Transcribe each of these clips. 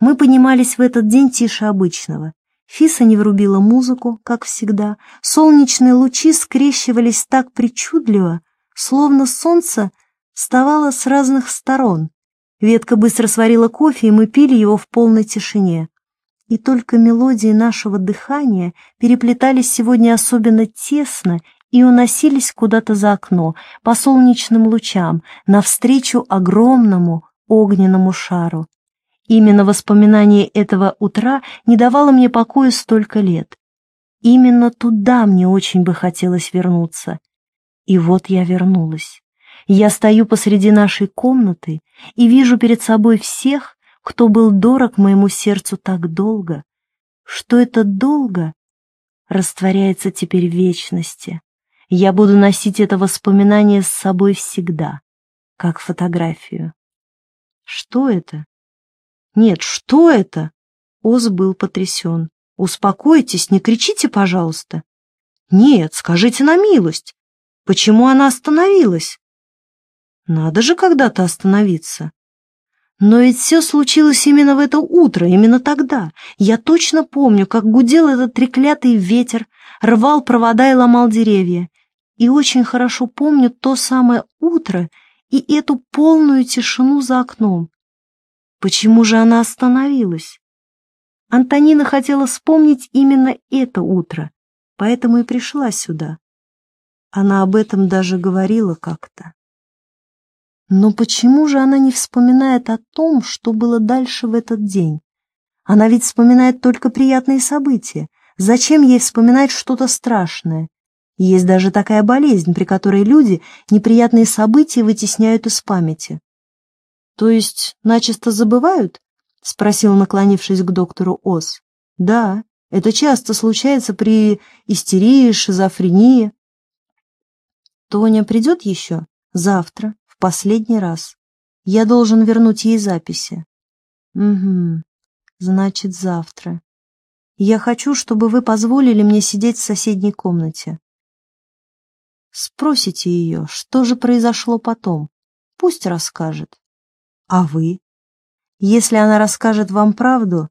Мы поднимались в этот день тише обычного. Фиса не врубила музыку, как всегда. Солнечные лучи скрещивались так причудливо, словно солнце вставало с разных сторон. Ветка быстро сварила кофе, и мы пили его в полной тишине. И только мелодии нашего дыхания переплетались сегодня особенно тесно и уносились куда-то за окно, по солнечным лучам, навстречу огромному огненному шару. Именно воспоминание этого утра не давало мне покоя столько лет. Именно туда мне очень бы хотелось вернуться. И вот я вернулась. Я стою посреди нашей комнаты и вижу перед собой всех, кто был дорог моему сердцу так долго, что это долго растворяется теперь в вечности. Я буду носить это воспоминание с собой всегда, как фотографию. Что это? Нет, что это? Оз был потрясен. Успокойтесь, не кричите, пожалуйста. Нет, скажите на милость. Почему она остановилась? Надо же когда-то остановиться. Но ведь все случилось именно в это утро, именно тогда. Я точно помню, как гудел этот треклятый ветер, рвал провода и ломал деревья. И очень хорошо помню то самое утро и эту полную тишину за окном. Почему же она остановилась? Антонина хотела вспомнить именно это утро, поэтому и пришла сюда. Она об этом даже говорила как-то. Но почему же она не вспоминает о том, что было дальше в этот день? Она ведь вспоминает только приятные события. Зачем ей вспоминать что-то страшное? Есть даже такая болезнь, при которой люди неприятные события вытесняют из памяти. «То есть начисто забывают?» — спросил, наклонившись к доктору Ос. «Да, это часто случается при истерии, шизофрении». «Тоня придет еще? Завтра, в последний раз. Я должен вернуть ей записи». «Угу, значит, завтра. Я хочу, чтобы вы позволили мне сидеть в соседней комнате. Спросите ее, что же произошло потом. Пусть расскажет. А вы? Если она расскажет вам правду,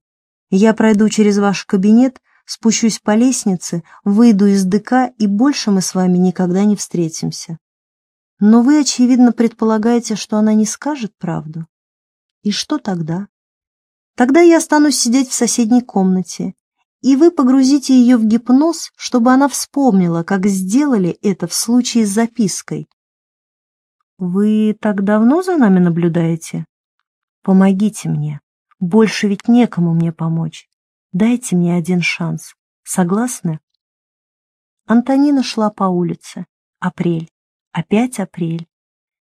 я пройду через ваш кабинет, спущусь по лестнице, выйду из ДК, и больше мы с вами никогда не встретимся. Но вы, очевидно, предполагаете, что она не скажет правду. И что тогда? Тогда я останусь сидеть в соседней комнате, и вы погрузите ее в гипноз, чтобы она вспомнила, как сделали это в случае с запиской. Вы так давно за нами наблюдаете? Помогите мне. Больше ведь некому мне помочь. Дайте мне один шанс. Согласны? Антонина шла по улице. Апрель. Опять апрель.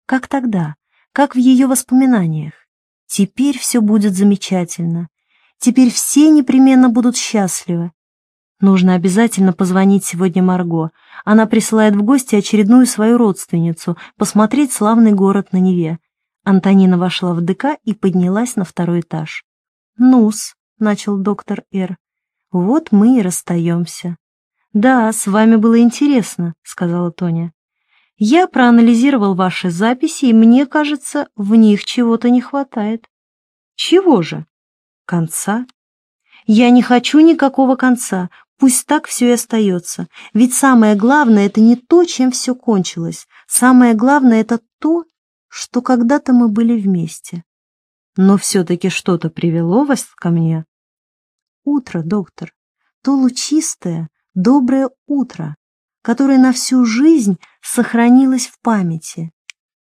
Как тогда? Как в ее воспоминаниях? Теперь все будет замечательно. Теперь все непременно будут счастливы. Нужно обязательно позвонить сегодня Марго. Она присылает в гости очередную свою родственницу, посмотреть славный город на Неве. Антонина вошла в ДК и поднялась на второй этаж. «Ну-с», — начал доктор Р. — «вот мы и расстаемся». «Да, с вами было интересно», — сказала Тоня. «Я проанализировал ваши записи, и мне кажется, в них чего-то не хватает». «Чего же?» «Конца?» «Я не хочу никакого конца, пусть так все и остается. Ведь самое главное — это не то, чем все кончилось. Самое главное — это то, что когда-то мы были вместе. Но все-таки что-то привело вас ко мне. Утро, доктор, то лучистое, доброе утро, которое на всю жизнь сохранилось в памяти.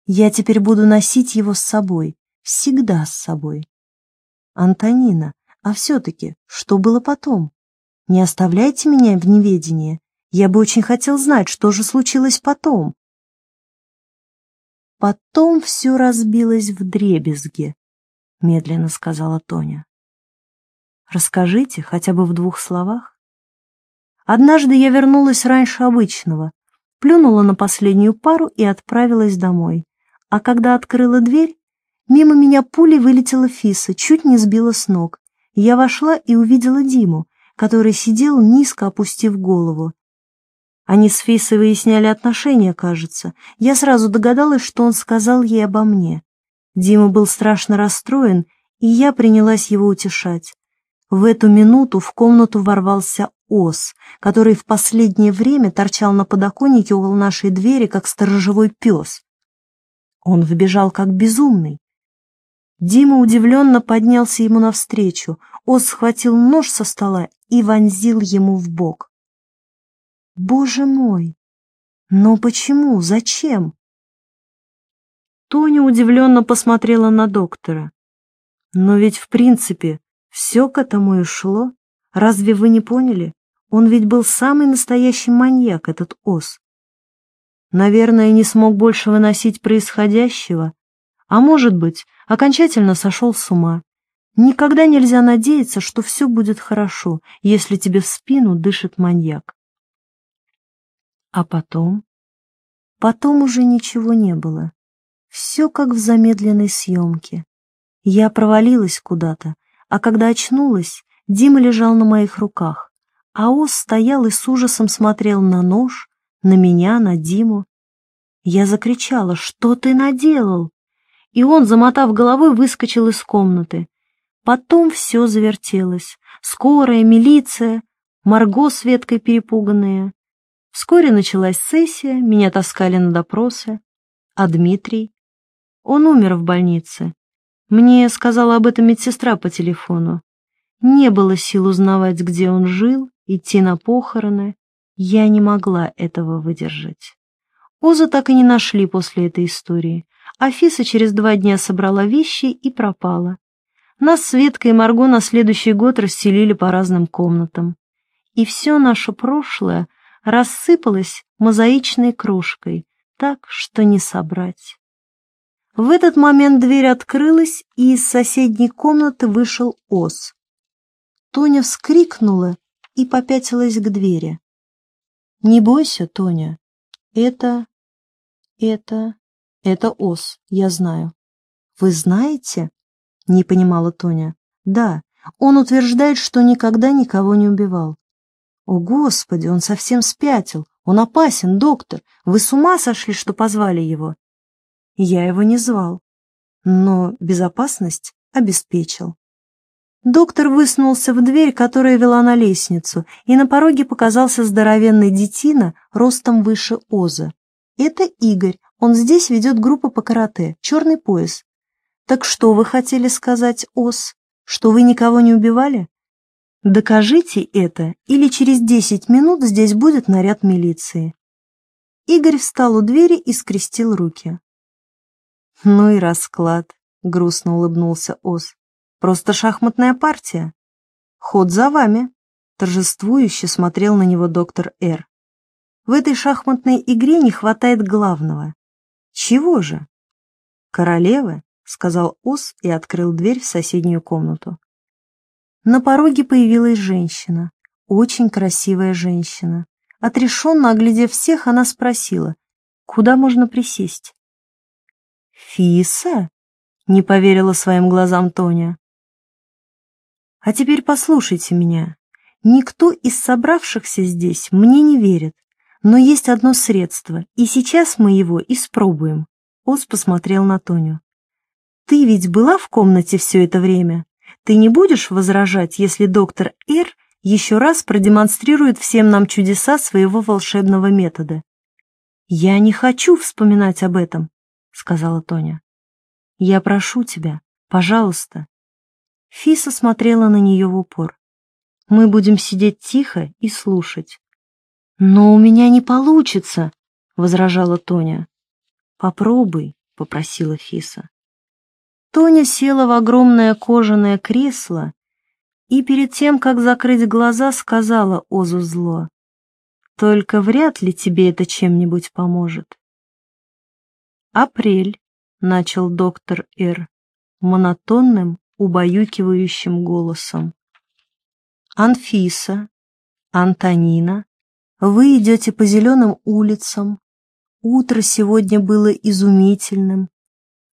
Я теперь буду носить его с собой, всегда с собой. Антонина, а все-таки, что было потом? Не оставляйте меня в неведении. Я бы очень хотел знать, что же случилось потом. Потом все разбилось в дребезги, — медленно сказала Тоня. Расскажите хотя бы в двух словах. Однажды я вернулась раньше обычного, плюнула на последнюю пару и отправилась домой. А когда открыла дверь, мимо меня пулей вылетела Фиса, чуть не сбила с ног. Я вошла и увидела Диму, который сидел низко опустив голову, они с Фисой выясняли отношения, кажется. Я сразу догадалась, что он сказал ей обо мне. Дима был страшно расстроен И я принялась его утешать. В эту минуту в комнату ворвался ос, который в последнее время торчал на подоконнике около нашей двери, как сторожевой пес. Он вбежал как безумный. Дима удивленно поднялся ему навстречу. Ос схватил нож со стола и вонзил ему в бок. «Боже мой! Но почему? Зачем?» Тоня удивленно посмотрела на доктора. «Но ведь, в принципе, все к этому и шло. Разве вы не поняли? Он ведь был самый настоящий маньяк, этот ос. Наверное, не смог больше выносить происходящего, а может быть, окончательно сошел с ума. Никогда нельзя надеяться, что все будет хорошо, если тебе в спину дышит маньяк. А потом? Потом уже ничего не было. Все как в замедленной съемке. Я провалилась куда-то, а когда очнулась, Дима лежал на моих руках, а Ос стоял и с ужасом смотрел на нож, на меня, на Диму. Я закричала, что ты наделал? И он, замотав головой, выскочил из комнаты. Потом все завертелось. Скорая, милиция, Марго с Веткой перепуганные. Вскоре началась сессия, меня таскали на допросы. А Дмитрий? Он умер в больнице. Мне сказала об этом медсестра по телефону. Не было сил узнавать, где он жил, идти на похороны. Я не могла этого выдержать. Оза так и не нашли после этой истории. Афиса через два дня собрала вещи и пропала. Нас Светка и Марго на следующий год расселили по разным комнатам. И все наше прошлое рассыпалось мозаичной крошкой, так что не собрать. В этот момент дверь открылась, и из соседней комнаты вышел Ос. Тоня вскрикнула и попятилась к двери. «Не бойся, Тоня. Это... это... это Ос, я знаю». «Вы знаете?» — не понимала Тоня. «Да, он утверждает, что никогда никого не убивал». «О, Господи, он совсем спятил! Он опасен, доктор! Вы с ума сошли, что позвали его?» Я его не звал, но безопасность обеспечил. Доктор высунулся в дверь, которая вела на лестницу, и на пороге показался здоровенный детина ростом выше Оза. Это Игорь, он здесь ведет группу по карате, черный пояс. Так что вы хотели сказать, Оз? Что вы никого не убивали? Докажите это, или через десять минут здесь будет наряд милиции. Игорь встал у двери и скрестил руки. «Ну и расклад», — грустно улыбнулся Оз. «Просто шахматная партия. Ход за вами», — торжествующе смотрел на него доктор Р. «В этой шахматной игре не хватает главного. Чего же?» «Королевы», — сказал Оз и открыл дверь в соседнюю комнату. На пороге появилась женщина, очень красивая женщина. Отрешенно оглядев всех, она спросила, куда можно присесть. «Фиса?» — не поверила своим глазам Тоня. «А теперь послушайте меня. Никто из собравшихся здесь мне не верит, но есть одно средство, и сейчас мы его испробуем». Ос посмотрел на Тоню. «Ты ведь была в комнате все это время? Ты не будешь возражать, если доктор Р еще раз продемонстрирует всем нам чудеса своего волшебного метода?» «Я не хочу вспоминать об этом», — сказала Тоня. «Я прошу тебя, пожалуйста». Фиса смотрела на нее в упор. «Мы будем сидеть тихо и слушать». «Но у меня не получится», — возражала Тоня. «Попробуй», — попросила Фиса. Тоня села в огромное кожаное кресло и перед тем, как закрыть глаза, сказала Озу зло. «Только вряд ли тебе это чем-нибудь поможет». «Апрель», — начал доктор Р. монотонным, убаюкивающим голосом. «Анфиса, Антонина, вы идете по зеленым улицам. Утро сегодня было изумительным.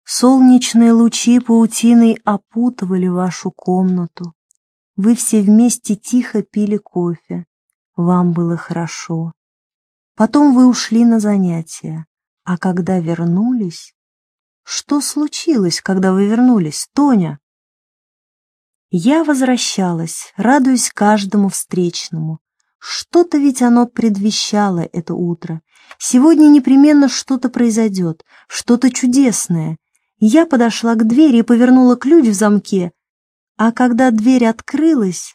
Солнечные лучи паутиной опутывали вашу комнату. Вы все вместе тихо пили кофе. Вам было хорошо. Потом вы ушли на занятия. А когда вернулись... Что случилось, когда вы вернулись, Тоня? Я возвращалась, радуясь каждому встречному. Что-то ведь оно предвещало это утро. Сегодня непременно что-то произойдет, что-то чудесное. Я подошла к двери и повернула ключ в замке, а когда дверь открылась,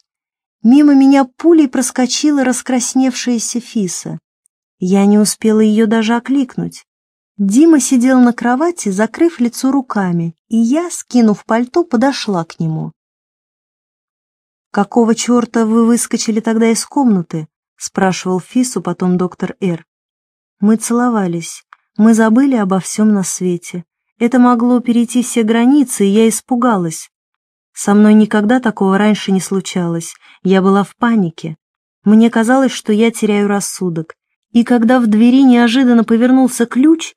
мимо меня пулей проскочила раскрасневшаяся Фиса. Я не успела ее даже окликнуть. Дима сидел на кровати, закрыв лицо руками, и я, скинув пальто, подошла к нему. «Какого черта вы выскочили тогда из комнаты?» — спрашивал Фису потом доктор Р. Мы целовались, мы забыли обо всем на свете. Это могло перейти все границы, и я испугалась. Со мной никогда такого раньше не случалось, я была в панике. Мне казалось, что я теряю рассудок. И когда в двери неожиданно повернулся ключ,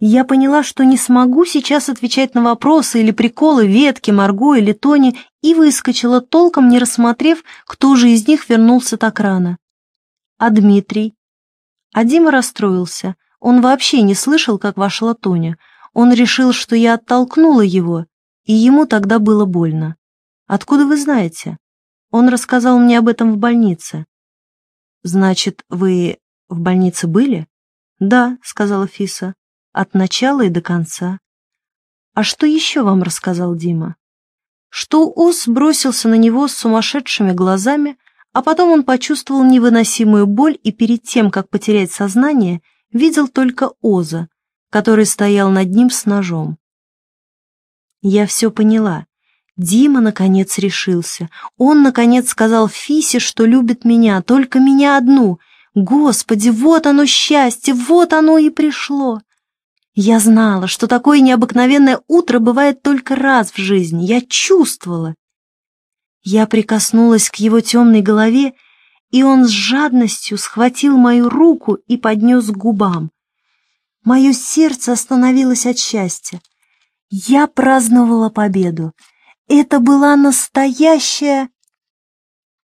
я поняла, что не смогу сейчас отвечать на вопросы или приколы Ветки, Марго или Тони, и выскочила, толком не рассмотрев, кто же из них вернулся так рано. А Дмитрий? А Дима расстроился. Он вообще не слышал, как вошла Тоня. Он решил, что я оттолкнула его, и ему тогда было больно. Откуда вы знаете? Он рассказал мне об этом в больнице. Значит, вы в больнице были? Да, сказала Фиса от начала и до конца. А что еще вам рассказал Дима? Что Ос бросился на него с сумасшедшими глазами, а потом он почувствовал невыносимую боль и перед тем, как потерять сознание, видел только Оза, который стоял над ним с ножом. Я все поняла. Дима, наконец, решился. Он, наконец, сказал Фисе, что любит меня, только меня одну. Господи, вот оно счастье, вот оно и пришло. Я знала, что такое необыкновенное утро бывает только раз в жизни. Я чувствовала. Я прикоснулась к его темной голове, и он с жадностью схватил мою руку и поднес к губам. Мое сердце остановилось от счастья. Я праздновала победу. Это была настоящая...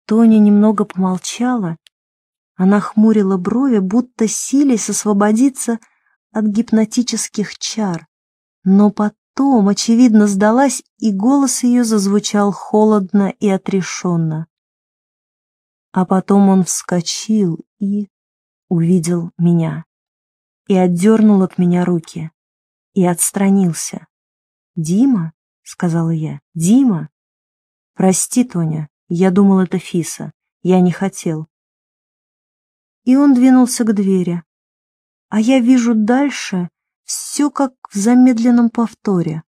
Тоня немного помолчала. Она хмурила брови, будто силясь освободиться от гипнотических чар, но потом, очевидно, сдалась, и голос ее зазвучал холодно и отрешенно. А потом он вскочил и увидел меня, и отдернул от меня руки, и отстранился. «Дима?» — сказала я. «Дима?» «Прости, Тоня, я думал, это Фиса. Я не хотел». И он двинулся к двери, а я вижу дальше все как в замедленном повторе.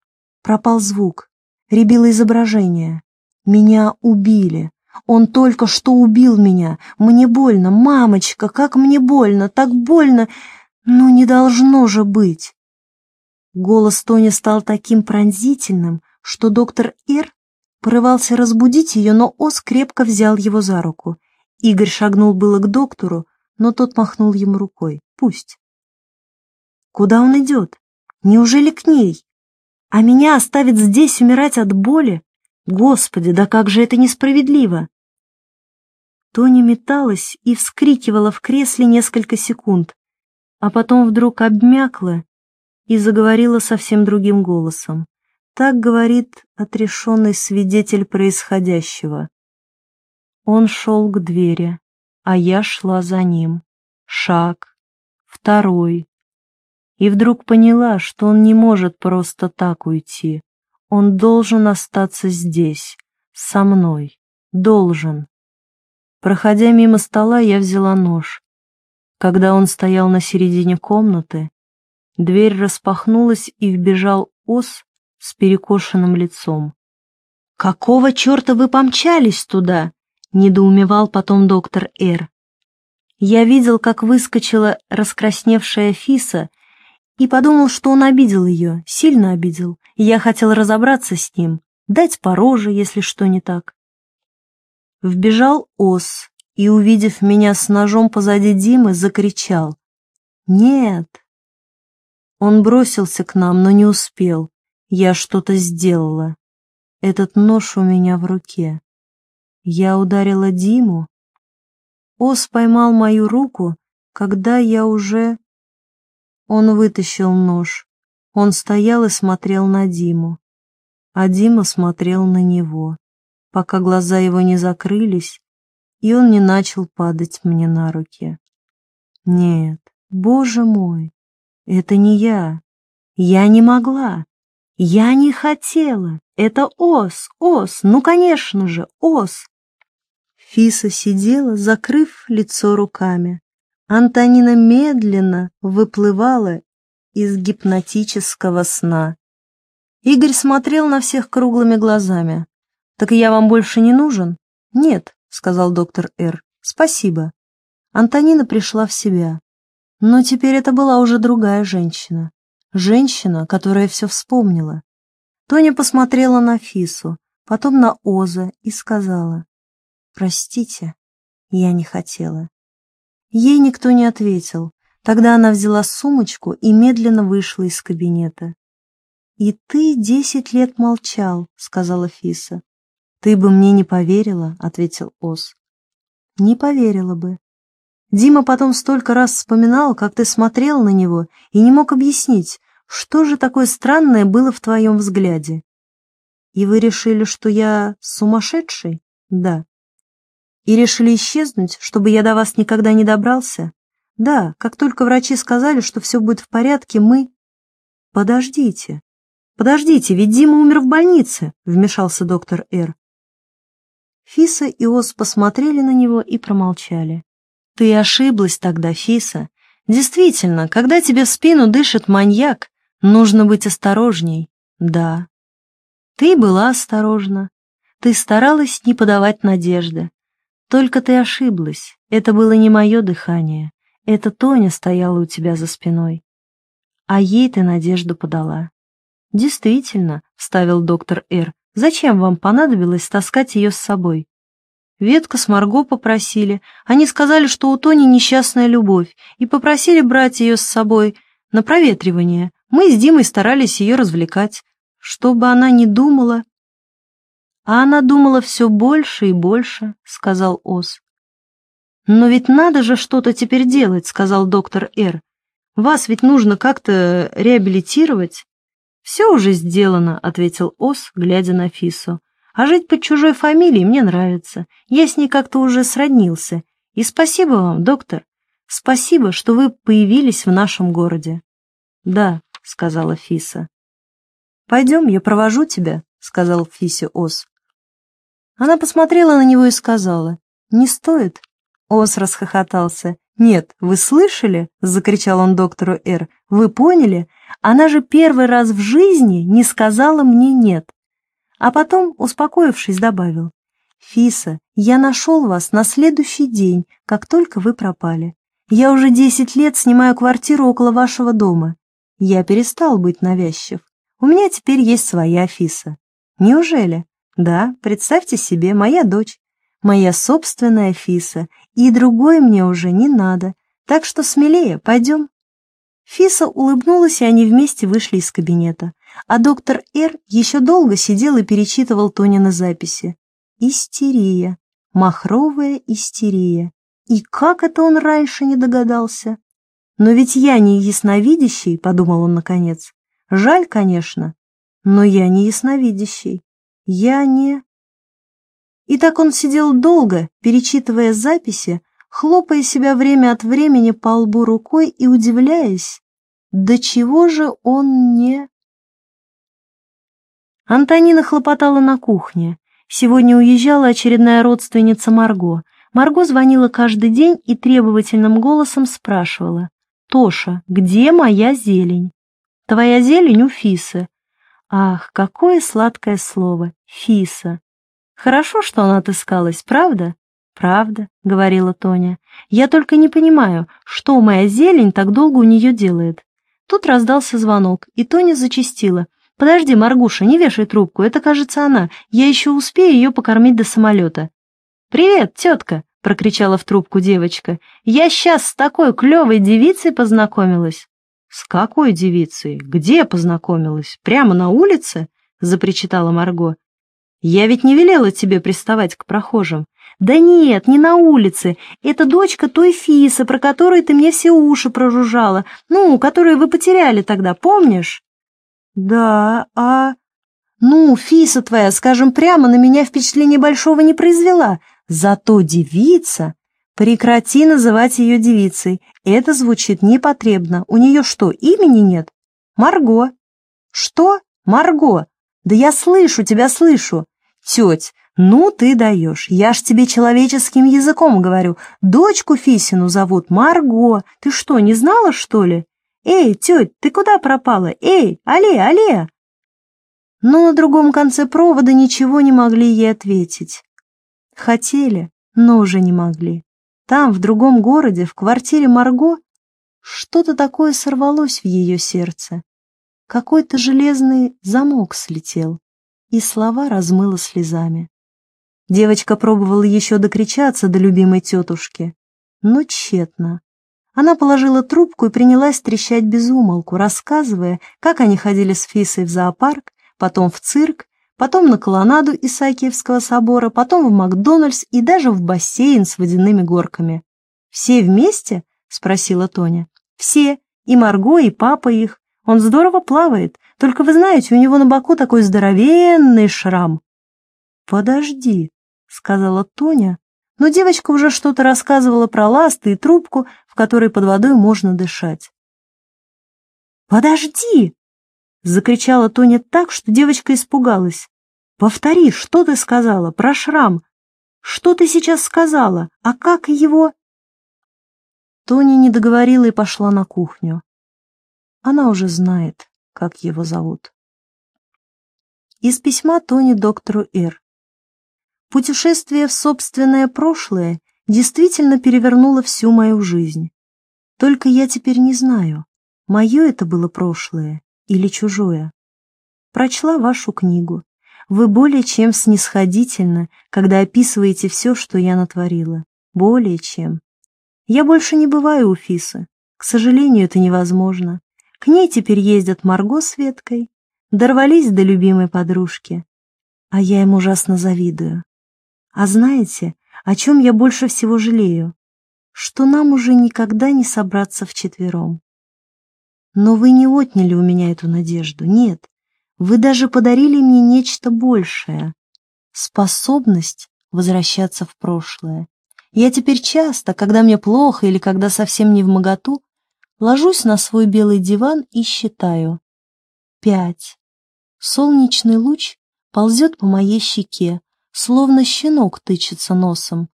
Пропал звук, рябило изображение. Меня убили. Он только что убил меня. Мне больно, мамочка, как мне больно, так больно. Ну, не должно же быть. Голос Тони стал таким пронзительным, что доктор Р порывался разбудить ее, но Ос крепко взял его за руку. Игорь шагнул было к доктору, но тот махнул ему рукой. Пусть. Куда он идет? Неужели к ней? А меня оставит здесь умирать от боли? Господи, да как же это несправедливо! Тони металась и вскрикивала в кресле несколько секунд, а потом вдруг обмякла и заговорила совсем другим голосом. Так говорит отрешенный свидетель происходящего. Он шел к двери, а я шла за ним. Шаг, второй, и вдруг поняла, что он не может просто так уйти. Он должен остаться здесь, со мной, должен. Проходя мимо стола, я взяла нож. Когда он стоял на середине комнаты, дверь распахнулась и вбежал ос с перекошенным лицом. «Какого черта вы помчались туда?» — недоумевал потом доктор Р. Я видел, как выскочила раскрасневшая Фиса и подумал, что он обидел ее, сильно обидел, и я хотел разобраться с ним, дать по роже, если что не так. Вбежал Ос и, увидев меня с ножом позади Димы, закричал «Нет!». Он бросился к нам, но не успел. Я что-то сделала. Этот нож у меня в руке. Я ударила Диму. Ос поймал мою руку, когда я уже он вытащил нож. Он стоял и смотрел на Диму, а Дима смотрел на него. пока глаза его не закрылись, и он не начал падать мне на руки. Нет, боже мой, это не я. Я не могла. Я не хотела. Это Ос, Ос, ну, конечно же, Ос. Фиса сидела, закрыв лицо руками. Антонина медленно выплывала из гипнотического сна. Игорь смотрел на всех круглыми глазами. «Так я вам больше не нужен?» «Нет», — сказал доктор Р. «Спасибо». Антонина пришла в себя. Но теперь это была уже другая женщина. Женщина, которая все вспомнила. Тоня посмотрела на Фису, потом на Оза и сказала, «Простите, я не хотела». Ей никто не ответил. Тогда она взяла сумочку и медленно вышла из кабинета. «И ты десять лет молчал», — сказала Фиса. «Ты бы мне не поверила», — ответил Оз. «Не поверила бы. Дима потом столько раз вспоминал, как ты смотрел на него, и не мог объяснить, что же такое странное было в твоем взгляде. И вы решили, что я сумасшедший? Да. И решили исчезнуть, чтобы я до вас никогда не добрался? Да, как только врачи сказали, что все будет в порядке, мы... Подождите. Подождите, ведь Дима умер в больнице, вмешался доктор Р. Фиса и Ос посмотрели на него и промолчали. Ты ошиблась тогда, Фиса. Действительно, когда тебе в спину дышит маньяк, нужно быть осторожней. Да. Ты была осторожна. Ты старалась не подавать надежды. Только ты ошиблась. Это было не мое дыхание. Это Тоня стояла у тебя за спиной. А ей ты надежду подала. Действительно, вставил доктор Р. Зачем вам понадобилось таскать ее с собой? Ветка с Марго попросили. Они сказали, что у Тони несчастная любовь, и попросили брать ее с собой на проветривание. Мы с Димой старались ее развлекать, чтобы она не думала. А она думала все больше и больше, сказал Оз. Но ведь надо же что-то теперь делать, сказал доктор Р. Вас ведь нужно как-то реабилитировать. Все уже сделано, ответил Оз, глядя на Фису. А жить под чужой фамилией мне нравится. Я с ней как-то уже сроднился. И спасибо вам, доктор. Спасибо, что вы появились в нашем городе. Да, сказала Фиса. Пойдем, я провожу тебя, сказал Фисе Ос. Она посмотрела на него и сказала, не стоит. Ос расхохотался. «Нет, вы слышали?» — закричал он доктору Р. «Вы поняли? Она же первый раз в жизни не сказала мне «нет». А потом, успокоившись, добавил. «Фиса, я нашел вас на следующий день, как только вы пропали. Я уже десять лет снимаю квартиру около вашего дома. Я перестал быть навязчив. У меня теперь есть своя Фиса. Неужели? Да, представьте себе, моя дочь. Моя собственная Фиса, и другой мне уже не надо. Так что смелее, пойдем». Фиса улыбнулась, и они вместе вышли из кабинета а доктор Р еще долго сидел и перечитывал Тонины записи. Истерия, махровая истерия. И как это он раньше не догадался? Но ведь я не ясновидящий, подумал он наконец. Жаль, конечно, но я не ясновидящий. Я не... И так он сидел долго, перечитывая записи, хлопая себя время от времени по лбу рукой и удивляясь, до чего же он не... Антонина хлопотала на кухне. Сегодня уезжала очередная родственница Марго. Марго звонила каждый день и требовательным голосом спрашивала. «Тоша, где моя зелень?» «Твоя зелень у Фисы». Ах, какое сладкое слово «Фиса». Хорошо, что она отыскалась, правда? «Правда», — говорила Тоня. «Я только не понимаю, что моя зелень так долго у нее делает». Тут раздался звонок, и Тоня зачастила. «Подожди, Маргуша, не вешай трубку, это, кажется, она. Я еще успею ее покормить до самолета». «Привет, тетка!» — прокричала в трубку девочка. «Я сейчас с такой клевой девицей познакомилась». «С какой девицей? Где познакомилась? Прямо на улице?» — запричитала Марго. «Я ведь не велела тебе приставать к прохожим». «Да нет, не на улице. Это дочка той Фисы, про которую ты мне все уши прожужжала. Ну, которую вы потеряли тогда, помнишь?» «Да, а...» Ну, Фиса твоя, скажем прямо, на меня впечатления большого не произвела. Зато девица... Прекрати называть ее девицей. Это звучит непотребно. У нее что, имени нет? Марго. Что? Марго. Да я слышу, тебя слышу. Теть, ну ты даешь. Я ж тебе человеческим языком говорю. Дочку Фисину зовут Марго. Ты что, не знала, что ли? Эй, теть, ты куда пропала? Эй, алле, алле. Но на другом конце провода ничего не могли ей ответить. Хотели, но уже не могли. Там, в другом городе, в квартире Марго, что-то такое сорвалось в ее сердце. Какой-то железный замок слетел, и слова размыло слезами. Девочка пробовала еще докричаться до любимой тетушки, но тщетно. Она положила трубку и принялась трещать без умолку, рассказывая, как они ходили с Фисой в зоопарк, потом в цирк, потом на колоннаду Исаакиевского собора, потом в Макдональдс и даже в бассейн с водяными горками. «Все вместе?» — спросила Тоня. «Все. И Марго, и папа их. Он здорово плавает. Только вы знаете, у него на боку такой здоровенный шрам». «Подожди», — сказала Тоня, но девочка уже что-то рассказывала про ласты и трубку, в которой под водой можно дышать. «Подожди!» Закричала Тоня так, что девочка испугалась. «Повтори, что ты сказала про шрам? Что ты сейчас сказала? А как его...» Тоня не договорила и пошла на кухню. Она уже знает, как его зовут. Из письма Тони доктору Р. Путешествие в собственное прошлое действительно перевернуло всю мою жизнь. Только я теперь не знаю, мое это было прошлое или чужое. Прочла вашу книгу. Вы более чем снисходительно, когда описываете все, что я натворила. Более чем. Я больше не бываю у Фисы. К сожалению, это невозможно. К ней теперь ездят Марго с Веткой. Дорвались до любимой подружки. А я им ужасно завидую. А знаете, о чем я больше всего жалею? Что нам уже никогда не собраться вчетвером. Но вы не отняли у меня эту надежду, нет. Вы даже подарили мне нечто большее. Способность возвращаться в прошлое. Я теперь часто, когда мне плохо или когда совсем не в моготу, ложусь на свой белый диван и считаю. Пять. Солнечный луч ползет по моей щеке, словно щенок тычется носом.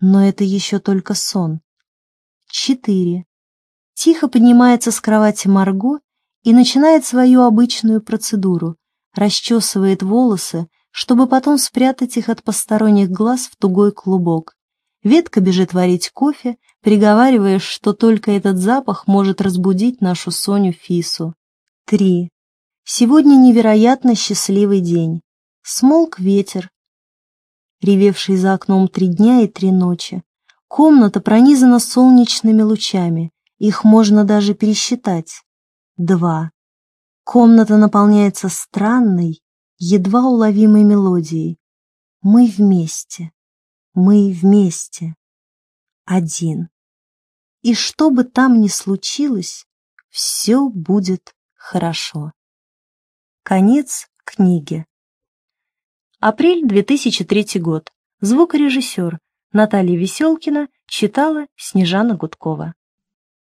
Но это еще только сон. Четыре. Тихо поднимается с кровати Марго и начинает свою обычную процедуру, расчесывает волосы, чтобы потом спрятать их от посторонних глаз в тугой клубок. Ветка бежит варить кофе, приговаривая, что только этот запах может разбудить нашу Соню Фису. Три. Сегодня невероятно счастливый день. Смолк ветер, ревевший за окном три дня и три ночи. Комната пронизана солнечными лучами. Их можно даже пересчитать. Два. Комната наполняется странной, едва уловимой мелодией. Мы вместе. Мы вместе. Один. И что бы там ни случилось, все будет хорошо. Конец книги. Апрель 2003 год. Звукорежиссер Наталья Веселкина читала Снежана Гудкова.